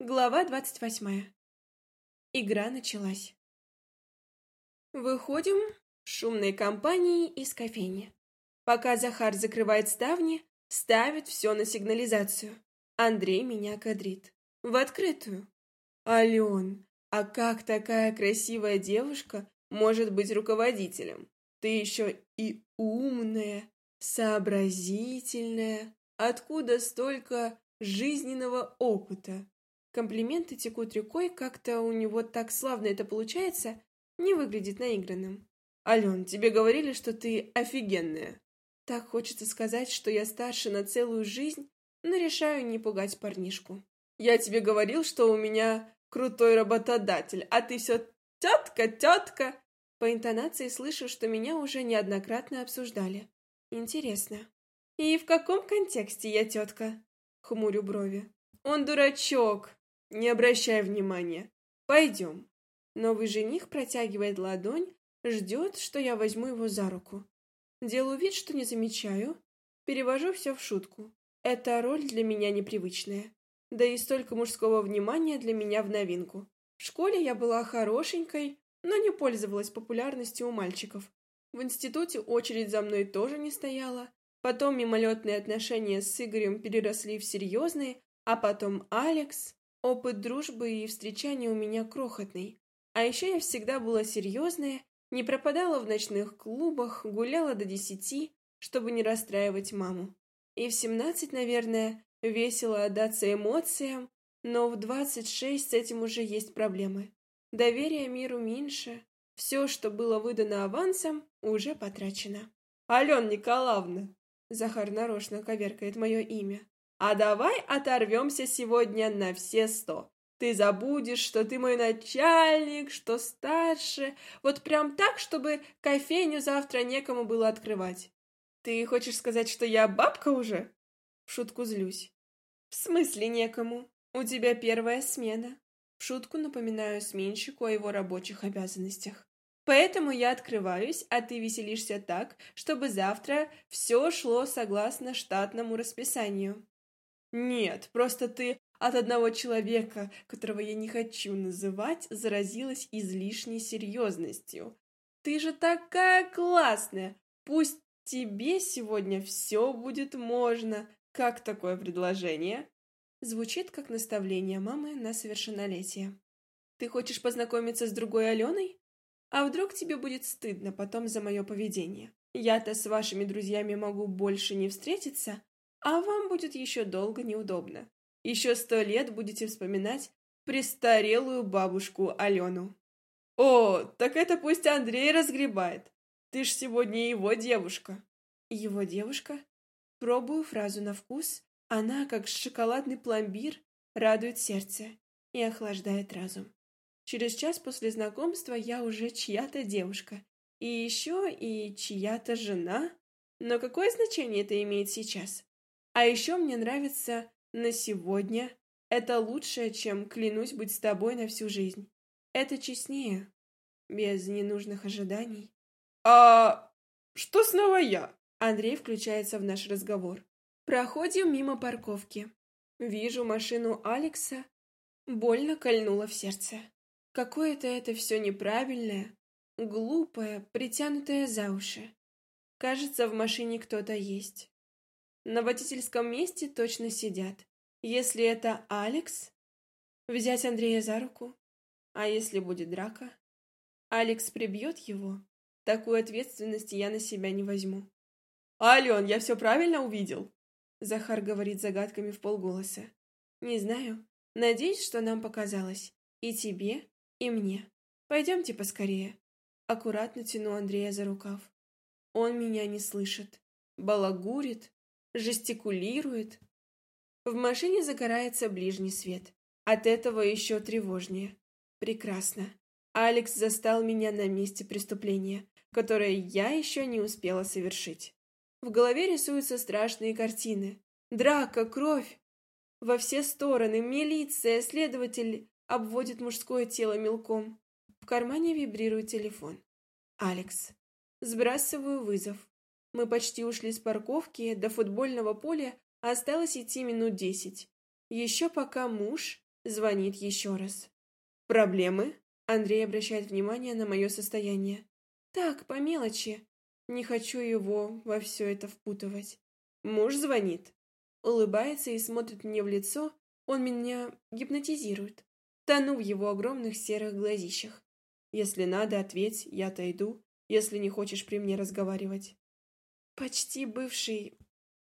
Глава двадцать восьмая. Игра началась. Выходим шумной компанией из кофейни. Пока Захар закрывает ставни, ставит все на сигнализацию. Андрей меня кадрит. В открытую. Ален, а как такая красивая девушка может быть руководителем? Ты еще и умная, сообразительная. Откуда столько жизненного опыта? Комплименты текут рекой, как-то у него так славно это получается, не выглядит наигранным. Ален, тебе говорили, что ты офигенная. Так хочется сказать, что я старше на целую жизнь, но решаю не пугать парнишку. Я тебе говорил, что у меня крутой работодатель, а ты все тетка, тетка. По интонации слышу, что меня уже неоднократно обсуждали. Интересно. И в каком контексте я тетка? Хмурю брови. Он дурачок, не обращай внимания. Пойдем. Новый жених протягивает ладонь, ждет, что я возьму его за руку. Делаю вид, что не замечаю, перевожу все в шутку. Эта роль для меня непривычная. Да и столько мужского внимания для меня в новинку. В школе я была хорошенькой, но не пользовалась популярностью у мальчиков. В институте очередь за мной тоже не стояла. Потом мимолетные отношения с Игорем переросли в серьезные, а потом Алекс. Опыт дружбы и встречания у меня крохотный. А еще я всегда была серьезная, не пропадала в ночных клубах, гуляла до десяти, чтобы не расстраивать маму. И в семнадцать, наверное, весело отдаться эмоциям, но в двадцать шесть с этим уже есть проблемы. Доверие миру меньше, все, что было выдано авансом, уже потрачено. «Алена Николаевна!» Захар нарочно коверкает мое имя. А давай оторвемся сегодня на все сто. Ты забудешь, что ты мой начальник, что старше. Вот прям так, чтобы кофейню завтра некому было открывать. Ты хочешь сказать, что я бабка уже? В шутку злюсь. В смысле некому? У тебя первая смена. В шутку напоминаю сменщику о его рабочих обязанностях. Поэтому я открываюсь, а ты веселишься так, чтобы завтра все шло согласно штатному расписанию. Нет, просто ты от одного человека, которого я не хочу называть, заразилась излишней серьезностью. Ты же такая классная! Пусть тебе сегодня все будет можно. Как такое предложение? Звучит как наставление мамы на совершеннолетие. Ты хочешь познакомиться с другой Аленой? А вдруг тебе будет стыдно потом за мое поведение? Я-то с вашими друзьями могу больше не встретиться, а вам будет еще долго неудобно. Еще сто лет будете вспоминать престарелую бабушку Алену. О, так это пусть Андрей разгребает. Ты ж сегодня его девушка. Его девушка? Пробую фразу на вкус. Она, как шоколадный пломбир, радует сердце и охлаждает разум. Через час после знакомства я уже чья-то девушка. И еще и чья-то жена. Но какое значение это имеет сейчас? А еще мне нравится «на сегодня». Это лучшее, чем «клянусь быть с тобой на всю жизнь». Это честнее, без ненужных ожиданий. «А что снова я?» Андрей включается в наш разговор. Проходим мимо парковки. Вижу машину Алекса. Больно кольнуло в сердце. Какое-то это все неправильное, глупое, притянутое за уши. Кажется, в машине кто-то есть. На водительском месте точно сидят. Если это Алекс, взять Андрея за руку. А если будет драка? Алекс прибьет его. Такую ответственность я на себя не возьму. «Ален, я все правильно увидел?» Захар говорит загадками в полголоса. «Не знаю. Надеюсь, что нам показалось. И тебе, и мне. Пойдемте поскорее». Аккуратно тяну Андрея за рукав. Он меня не слышит. Балагурит, жестикулирует. В машине загорается ближний свет. От этого еще тревожнее. Прекрасно. Алекс застал меня на месте преступления, которое я еще не успела совершить. В голове рисуются страшные картины. Драка, кровь. Во все стороны милиция, следователь обводит мужское тело мелком. В кармане вибрирует телефон. Алекс. Сбрасываю вызов. Мы почти ушли с парковки, до футбольного поля осталось идти минут десять. Еще пока муж Звонит еще раз. «Проблемы?» Андрей обращает внимание на мое состояние. «Так, по мелочи. Не хочу его во все это впутывать. Муж звонит. Улыбается и смотрит мне в лицо. Он меня гипнотизирует. Тону в его огромных серых глазищах. Если надо, ответь, я отойду, если не хочешь при мне разговаривать. Почти бывший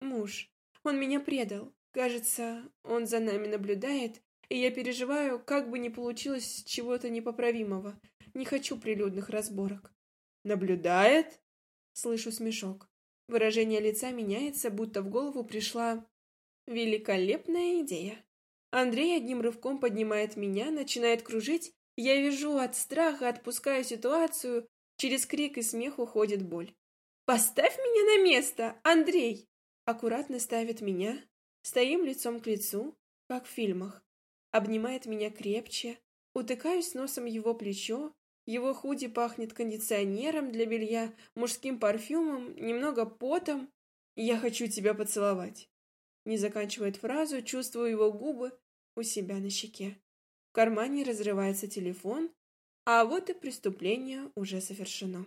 муж. Он меня предал. Кажется, он за нами наблюдает, и я переживаю, как бы не получилось чего-то непоправимого. Не хочу прилюдных разборок. Наблюдает? Слышу смешок. Выражение лица меняется, будто в голову пришла великолепная идея. Андрей одним рывком поднимает меня, начинает кружить. Я вижу от страха, отпускаю ситуацию. Через крик и смех уходит боль. «Поставь меня на место, Андрей!» Аккуратно ставит меня. Стоим лицом к лицу, как в фильмах. Обнимает меня крепче. Утыкаюсь носом его плечо, его худи пахнет кондиционером для белья, мужским парфюмом, немного потом. «Я хочу тебя поцеловать». Не заканчивает фразу, чувствую его губы у себя на щеке. В кармане разрывается телефон, а вот и преступление уже совершено.